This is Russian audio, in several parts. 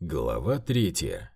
Глава третья.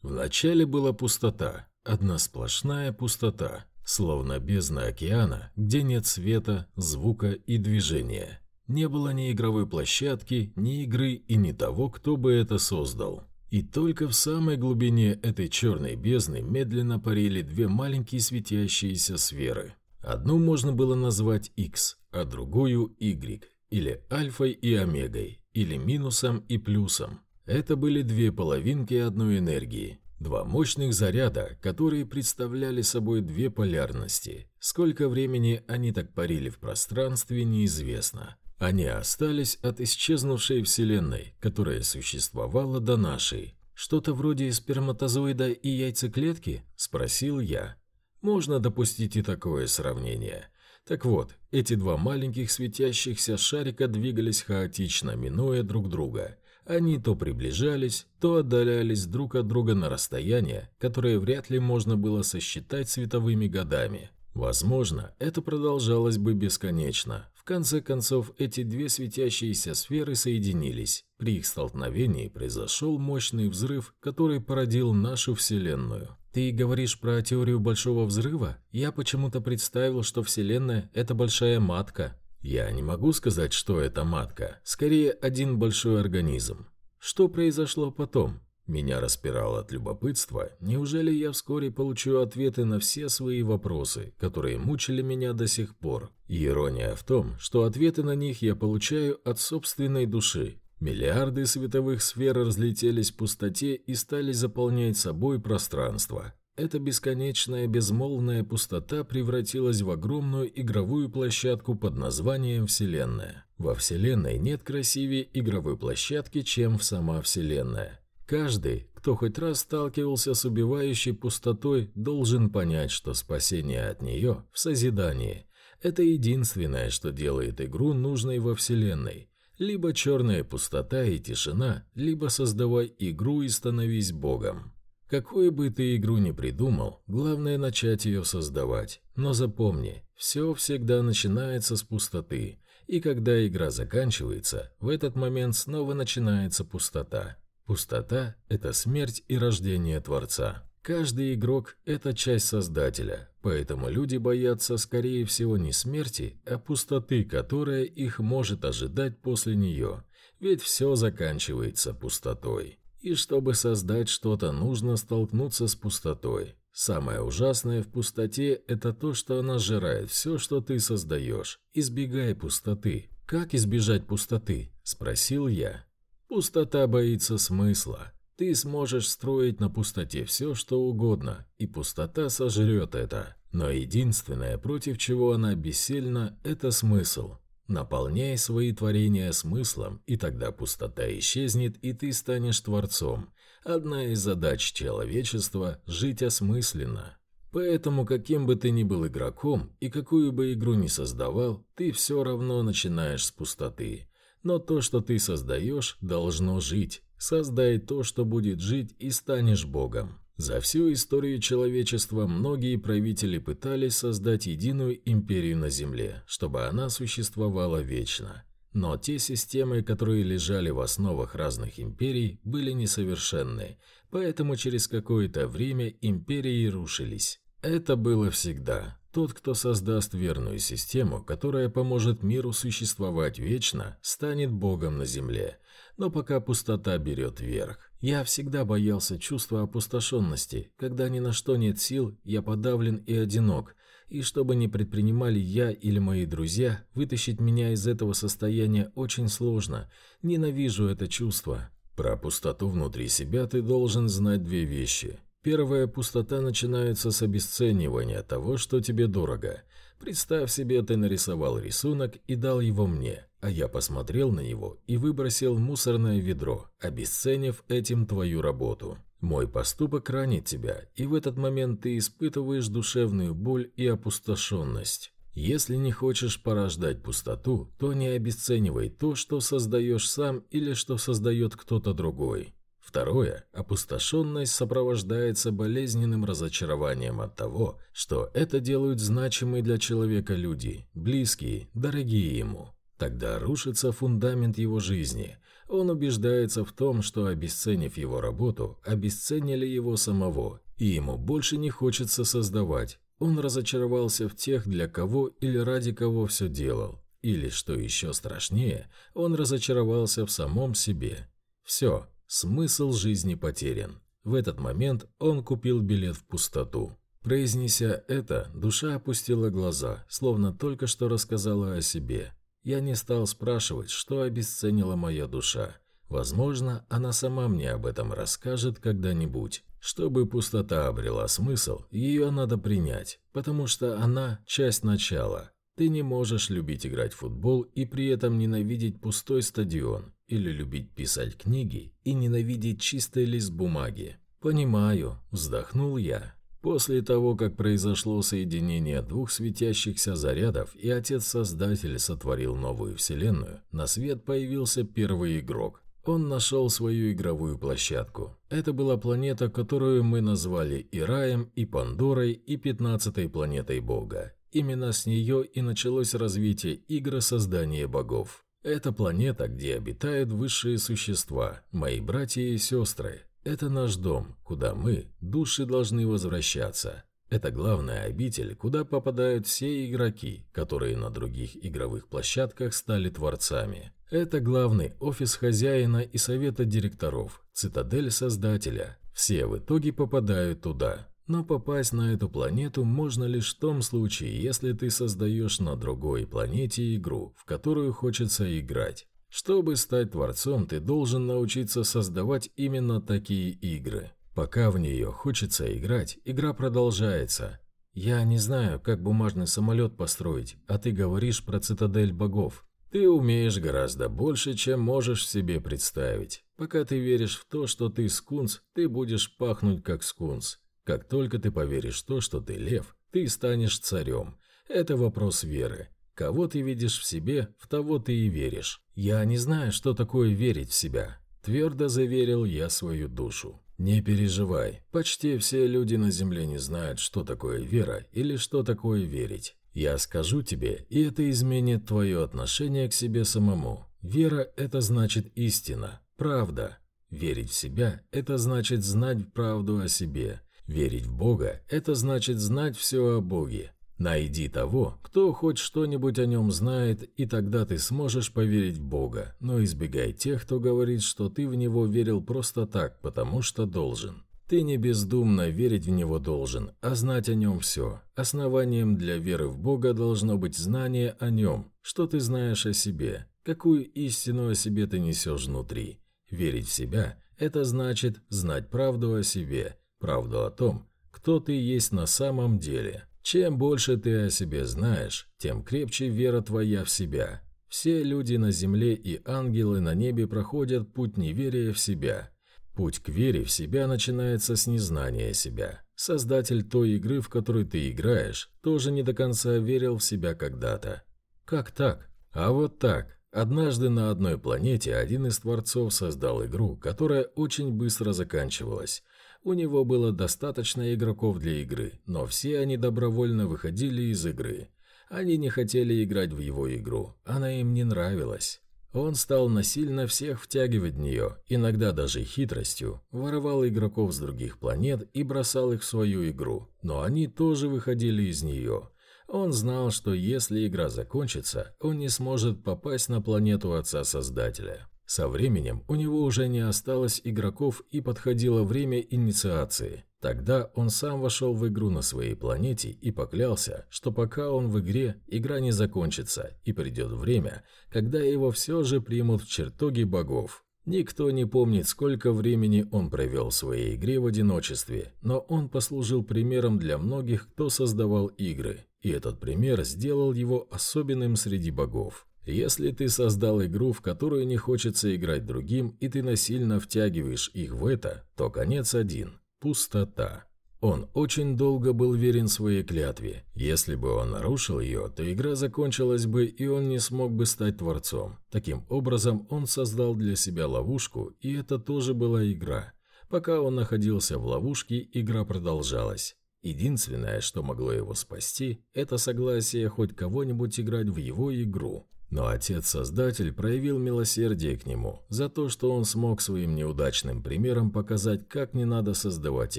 Вначале была пустота, одна сплошная пустота, словно бездна океана, где нет света, звука и движения. Не было ни игровой площадки, ни игры и ни того, кто бы это создал. И только в самой глубине этой черной бездны медленно парили две маленькие светящиеся сферы. Одну можно было назвать X, а другую Y, или альфой и омегой, или минусом и плюсом. Это были две половинки одной энергии, два мощных заряда, которые представляли собой две полярности. Сколько времени они так парили в пространстве, неизвестно. Они остались от исчезнувшей Вселенной, которая существовала до нашей. «Что-то вроде сперматозоида и яйцеклетки?» – спросил я. Можно допустить и такое сравнение. Так вот, эти два маленьких светящихся шарика двигались хаотично, минуя друг друга – они то приближались, то отдалялись друг от друга на расстояние, которое вряд ли можно было сосчитать световыми годами. Возможно, это продолжалось бы бесконечно. В конце концов, эти две светящиеся сферы соединились. При их столкновении произошел мощный взрыв, который породил нашу Вселенную. Ты говоришь про теорию Большого Взрыва? Я почему-то представил, что Вселенная – это большая матка, я не могу сказать, что это матка, скорее один большой организм. Что произошло потом? Меня распирало от любопытства. Неужели я вскоре получу ответы на все свои вопросы, которые мучили меня до сих пор? Ирония в том, что ответы на них я получаю от собственной души. Миллиарды световых сфер разлетелись в пустоте и стали заполнять собой пространство. Эта бесконечная безмолвная пустота превратилась в огромную игровую площадку под названием Вселенная. Во Вселенной нет красивее игровой площадки, чем в сама Вселенная. Каждый, кто хоть раз сталкивался с убивающей пустотой, должен понять, что спасение от нее в созидании. Это единственное, что делает игру нужной во Вселенной. Либо черная пустота и тишина, либо создавай игру и становись богом. Какую бы ты игру ни придумал, главное начать ее создавать. Но запомни, все всегда начинается с пустоты, и когда игра заканчивается, в этот момент снова начинается пустота. Пустота – это смерть и рождение Творца. Каждый игрок – это часть Создателя, поэтому люди боятся, скорее всего, не смерти, а пустоты, которая их может ожидать после нее, ведь все заканчивается пустотой. И чтобы создать что-то, нужно столкнуться с пустотой. Самое ужасное в пустоте – это то, что она сжирает все, что ты создаешь. Избегай пустоты. «Как избежать пустоты?» – спросил я. «Пустота боится смысла. Ты сможешь строить на пустоте все, что угодно, и пустота сожрет это. Но единственное, против чего она бессильна – это смысл. Наполняй свои творения смыслом, и тогда пустота исчезнет, и ты станешь творцом. Одна из задач человечества – жить осмысленно. Поэтому, каким бы ты ни был игроком и какую бы игру ни создавал, ты все равно начинаешь с пустоты. Но то, что ты создаешь, должно жить. Создай то, что будет жить, и станешь богом. За всю историю человечества многие правители пытались создать единую империю на Земле, чтобы она существовала вечно. Но те системы, которые лежали в основах разных империй, были несовершенны, поэтому через какое-то время империи рушились. Это было всегда. Тот, кто создаст верную систему, которая поможет миру существовать вечно, станет богом на земле. Но пока пустота берет верх. Я всегда боялся чувства опустошенности. Когда ни на что нет сил, я подавлен и одинок. И что бы ни предпринимали я или мои друзья, вытащить меня из этого состояния очень сложно. Ненавижу это чувство. Про пустоту внутри себя ты должен знать две вещи. Первая пустота начинается с обесценивания того, что тебе дорого. Представь себе, ты нарисовал рисунок и дал его мне, а я посмотрел на него и выбросил мусорное ведро, обесценив этим твою работу. Мой поступок ранит тебя, и в этот момент ты испытываешь душевную боль и опустошенность. Если не хочешь порождать пустоту, то не обесценивай то, что создаешь сам или что создает кто-то другой. Второе, опустошенность сопровождается болезненным разочарованием от того, что это делают значимые для человека люди, близкие, дорогие ему. Тогда рушится фундамент его жизни. Он убеждается в том, что, обесценив его работу, обесценили его самого, и ему больше не хочется создавать. Он разочаровался в тех, для кого или ради кого все делал. Или, что еще страшнее, он разочаровался в самом себе. Все, смысл жизни потерян. В этот момент он купил билет в пустоту. Произнеся это, душа опустила глаза, словно только что рассказала о себе. Я не стал спрашивать, что обесценила моя душа. Возможно, она сама мне об этом расскажет когда-нибудь. Чтобы пустота обрела смысл, ее надо принять, потому что она – часть начала. Ты не можешь любить играть в футбол и при этом ненавидеть пустой стадион, или любить писать книги и ненавидеть чистый лист бумаги. «Понимаю», – вздохнул я. После того, как произошло соединение двух светящихся зарядов и Отец-Создатель сотворил новую вселенную, на свет появился первый игрок. Он нашел свою игровую площадку. Это была планета, которую мы назвали и Раем, и Пандорой, и пятнадцатой планетой Бога. Именно с нее и началось развитие игры создания богов. Это планета, где обитают высшие существа, мои братья и сестры, это наш дом, куда мы, души, должны возвращаться. Это главная обитель, куда попадают все игроки, которые на других игровых площадках стали творцами. Это главный офис хозяина и совета директоров, цитадель создателя. Все в итоге попадают туда. Но попасть на эту планету можно лишь в том случае, если ты создаешь на другой планете игру, в которую хочется играть. Чтобы стать творцом, ты должен научиться создавать именно такие игры. Пока в нее хочется играть, игра продолжается. Я не знаю, как бумажный самолет построить, а ты говоришь про цитадель богов. Ты умеешь гораздо больше, чем можешь себе представить. Пока ты веришь в то, что ты скунс, ты будешь пахнуть как скунс. Как только ты поверишь в то, что ты лев, ты станешь царем. Это вопрос веры. Кого ты видишь в себе, в того ты и веришь. Я не знаю, что такое верить в себя. Твердо заверил я свою душу. Не переживай, почти все люди на Земле не знают, что такое вера или что такое верить. Я скажу тебе, и это изменит твое отношение к себе самому. Вера – это значит истина, правда. Верить в себя – это значит знать правду о себе. Верить в Бога – это значит знать все о Боге. Найди того, кто хоть что-нибудь о нем знает, и тогда ты сможешь поверить в Бога, но избегай тех, кто говорит, что ты в него верил просто так, потому что должен. Ты не бездумно верить в него должен, а знать о нем все. Основанием для веры в Бога должно быть знание о нем, что ты знаешь о себе, какую истину о себе ты несешь внутри. Верить в себя – это значит знать правду о себе, правду о том, кто ты есть на самом деле. Чем больше ты о себе знаешь, тем крепче вера твоя в себя. Все люди на земле и ангелы на небе проходят путь неверия в себя. Путь к вере в себя начинается с незнания себя. Создатель той игры, в которой ты играешь, тоже не до конца верил в себя когда-то. Как так? А вот так. Однажды на одной планете один из творцов создал игру, которая очень быстро заканчивалась. У него было достаточно игроков для игры, но все они добровольно выходили из игры. Они не хотели играть в его игру, она им не нравилась. Он стал насильно всех втягивать в нее, иногда даже хитростью, воровал игроков с других планет и бросал их в свою игру, но они тоже выходили из нее. Он знал, что если игра закончится, он не сможет попасть на планету Отца-Создателя. Со временем у него уже не осталось игроков и подходило время инициации. Тогда он сам вошел в игру на своей планете и поклялся, что пока он в игре, игра не закончится, и придет время, когда его все же примут в чертоги богов. Никто не помнит, сколько времени он провел в своей игре в одиночестве, но он послужил примером для многих, кто создавал игры, и этот пример сделал его особенным среди богов. Если ты создал игру, в которую не хочется играть другим, и ты насильно втягиваешь их в это, то конец один – пустота. Он очень долго был верен своей клятве. Если бы он нарушил ее, то игра закончилась бы, и он не смог бы стать творцом. Таким образом, он создал для себя ловушку, и это тоже была игра. Пока он находился в ловушке, игра продолжалась. Единственное, что могло его спасти, это согласие хоть кого-нибудь играть в его игру. Но отец-создатель проявил милосердие к нему за то, что он смог своим неудачным примером показать, как не надо создавать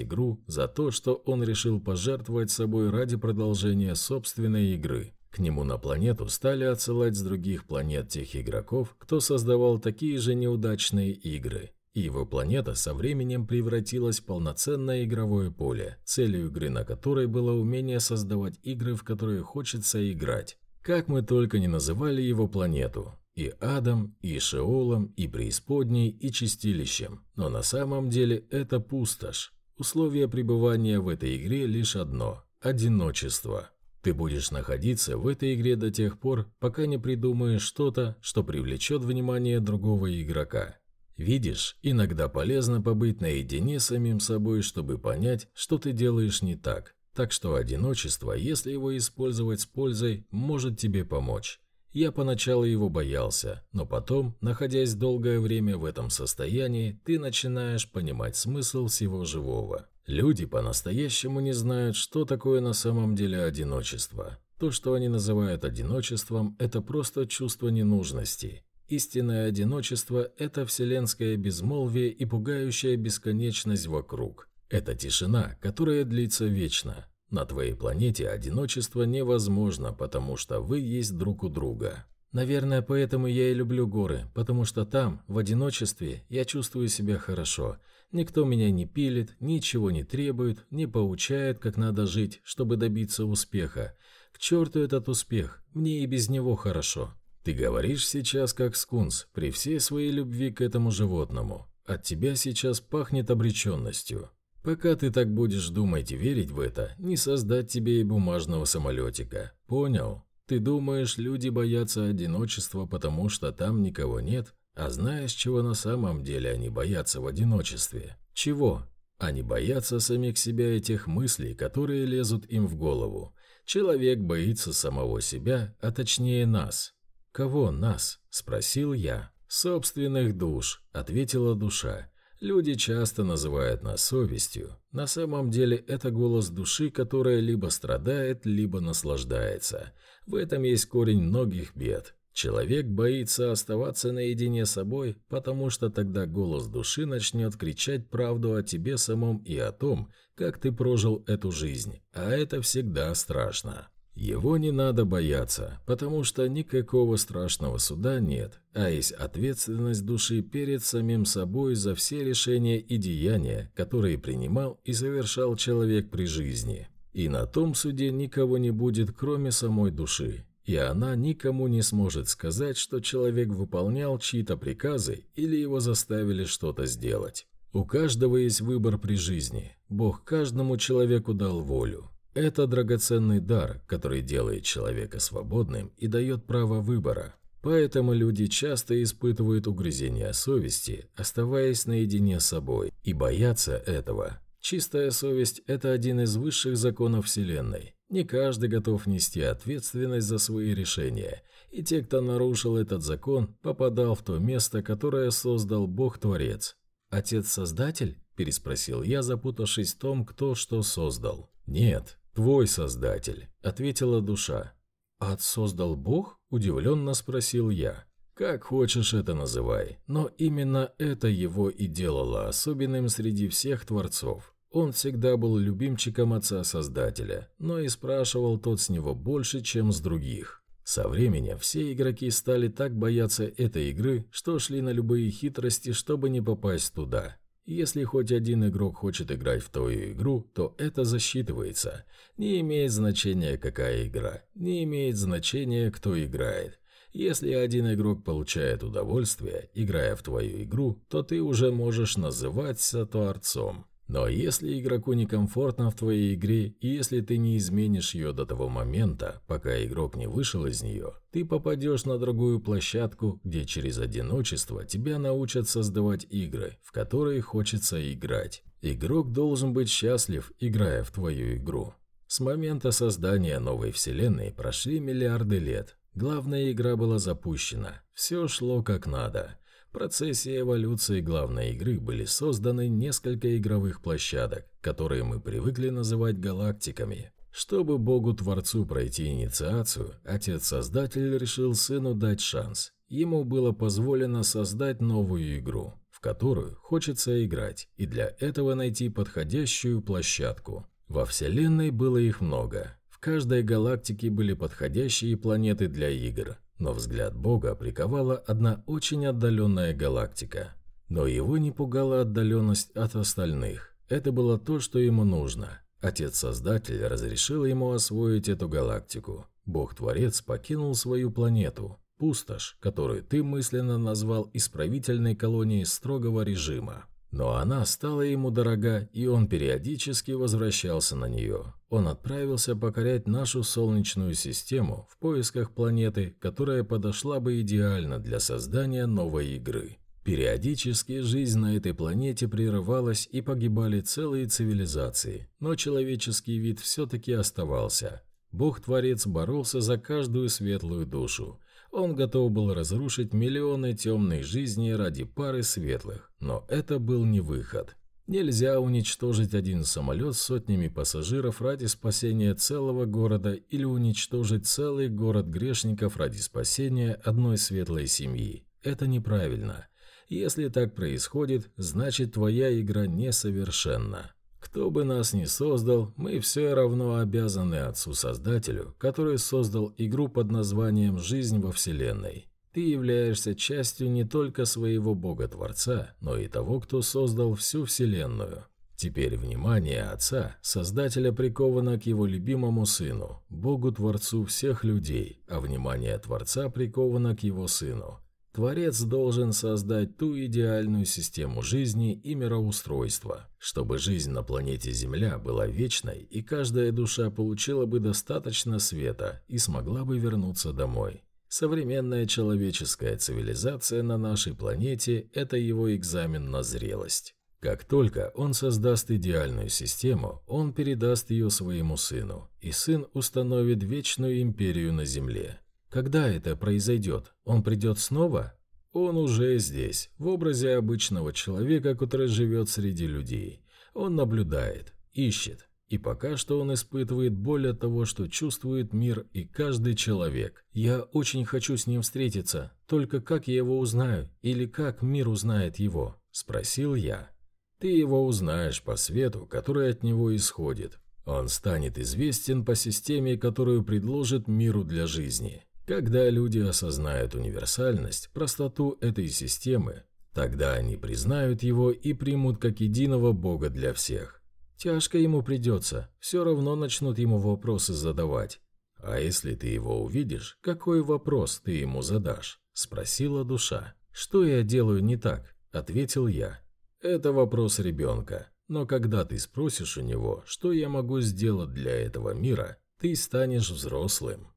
игру, за то, что он решил пожертвовать собой ради продолжения собственной игры. К нему на планету стали отсылать с других планет тех игроков, кто создавал такие же неудачные игры. И его планета со временем превратилась в полноценное игровое поле, целью игры на которой было умение создавать игры, в которые хочется играть. Как мы только не называли его планету. И адом, и шеолом, и преисподней, и чистилищем. Но на самом деле это пустошь. Условие пребывания в этой игре лишь одно – одиночество. Ты будешь находиться в этой игре до тех пор, пока не придумаешь что-то, что привлечет внимание другого игрока. Видишь, иногда полезно побыть наедине с самим собой, чтобы понять, что ты делаешь не так. Так что одиночество, если его использовать с пользой, может тебе помочь. Я поначалу его боялся, но потом, находясь долгое время в этом состоянии, ты начинаешь понимать смысл всего живого. Люди по-настоящему не знают, что такое на самом деле одиночество. То, что они называют одиночеством, это просто чувство ненужности. Истинное одиночество – это вселенское безмолвие и пугающая бесконечность вокруг. Это тишина, которая длится вечно. На твоей планете одиночество невозможно, потому что вы есть друг у друга. Наверное, поэтому я и люблю горы, потому что там, в одиночестве, я чувствую себя хорошо – Никто меня не пилит, ничего не требует, не поучает, как надо жить, чтобы добиться успеха. К черту этот успех, мне и без него хорошо. Ты говоришь сейчас как скунс, при всей своей любви к этому животному. От тебя сейчас пахнет обреченностью. Пока ты так будешь думать и верить в это, не создать тебе и бумажного самолетика. Понял? Ты думаешь, люди боятся одиночества, потому что там никого нет? А знаешь, чего на самом деле они боятся в одиночестве? Чего? Они боятся самих себя и тех мыслей, которые лезут им в голову. Человек боится самого себя, а точнее нас. «Кого нас?» – спросил я. «Собственных душ», – ответила душа. Люди часто называют нас совестью. На самом деле это голос души, которая либо страдает, либо наслаждается. В этом есть корень многих бед. Человек боится оставаться наедине с собой, потому что тогда голос души начнет кричать правду о тебе самом и о том, как ты прожил эту жизнь, а это всегда страшно. Его не надо бояться, потому что никакого страшного суда нет, а есть ответственность души перед самим собой за все решения и деяния, которые принимал и совершал человек при жизни. И на том суде никого не будет, кроме самой души и она никому не сможет сказать, что человек выполнял чьи-то приказы или его заставили что-то сделать. У каждого есть выбор при жизни. Бог каждому человеку дал волю. Это драгоценный дар, который делает человека свободным и дает право выбора. Поэтому люди часто испытывают угрызения совести, оставаясь наедине с собой, и боятся этого. Чистая совесть – это один из высших законов Вселенной. Не каждый готов нести ответственность за свои решения, и те, кто нарушил этот закон, попадал в то место, которое создал Бог-творец. «Отец-создатель?» – переспросил я, запутавшись в том, кто что создал. «Нет, твой создатель», – ответила душа. «Ад создал Бог?» – удивленно спросил я. «Как хочешь это называй, но именно это его и делало особенным среди всех творцов. Он всегда был любимчиком отца-создателя, но и спрашивал тот с него больше, чем с других. Со временем все игроки стали так бояться этой игры, что шли на любые хитрости, чтобы не попасть туда. Если хоть один игрок хочет играть в твою игру, то это засчитывается. Не имеет значения, какая игра. Не имеет значения, кто играет. Если один игрок получает удовольствие, играя в твою игру, то ты уже можешь называться творцом. Но если игроку некомфортно в твоей игре, и если ты не изменишь ее до того момента, пока игрок не вышел из нее, ты попадешь на другую площадку, где через одиночество тебя научат создавать игры, в которые хочется играть. Игрок должен быть счастлив, играя в твою игру. С момента создания новой вселенной прошли миллиарды лет. Главная игра была запущена. Все шло как надо процессе эволюции главной игры были созданы несколько игровых площадок, которые мы привыкли называть галактиками. Чтобы Богу-творцу пройти инициацию, отец-создатель решил сыну дать шанс. Ему было позволено создать новую игру, в которую хочется играть, и для этого найти подходящую площадку. Во Вселенной было их много. В каждой галактике были подходящие планеты для игр, но взгляд Бога приковала одна очень отдаленная галактика. Но его не пугала отдаленность от остальных. Это было то, что ему нужно. Отец-создатель разрешил ему освоить эту галактику. Бог-творец покинул свою планету, пустошь, которую ты мысленно назвал исправительной колонией строгого режима. Но она стала ему дорога, и он периодически возвращался на нее. Он отправился покорять нашу Солнечную систему в поисках планеты, которая подошла бы идеально для создания новой игры. Периодически жизнь на этой планете прерывалась и погибали целые цивилизации, но человеческий вид все-таки оставался. Бог-творец боролся за каждую светлую душу. Он готов был разрушить миллионы темных жизней ради пары светлых, но это был не выход. Нельзя уничтожить один самолет с сотнями пассажиров ради спасения целого города или уничтожить целый город грешников ради спасения одной светлой семьи. Это неправильно. Если так происходит, значит твоя игра несовершенна. Кто бы нас ни создал, мы все равно обязаны Отцу-Создателю, который создал игру под названием «Жизнь во Вселенной». Ты являешься частью не только своего Бога-Творца, но и того, кто создал всю Вселенную. Теперь внимание Отца, Создателя приковано к его любимому Сыну, Богу-Творцу всех людей, а внимание Творца приковано к его Сыну. Творец должен создать ту идеальную систему жизни и мироустройства, чтобы жизнь на планете Земля была вечной и каждая душа получила бы достаточно света и смогла бы вернуться домой. Современная человеческая цивилизация на нашей планете – это его экзамен на зрелость. Как только он создаст идеальную систему, он передаст ее своему сыну, и сын установит вечную империю на Земле – когда это произойдет? Он придет снова? Он уже здесь, в образе обычного человека, который живет среди людей. Он наблюдает, ищет. И пока что он испытывает боль от того, что чувствует мир и каждый человек. Я очень хочу с ним встретиться, только как я его узнаю или как мир узнает его? Спросил я. Ты его узнаешь по свету, который от него исходит. Он станет известен по системе, которую предложит миру для жизни. Когда люди осознают универсальность, простоту этой системы, тогда они признают его и примут как единого Бога для всех. Тяжко ему придется, все равно начнут ему вопросы задавать. «А если ты его увидишь, какой вопрос ты ему задашь?» – спросила душа. «Что я делаю не так?» – ответил я. «Это вопрос ребенка. Но когда ты спросишь у него, что я могу сделать для этого мира, ты станешь взрослым».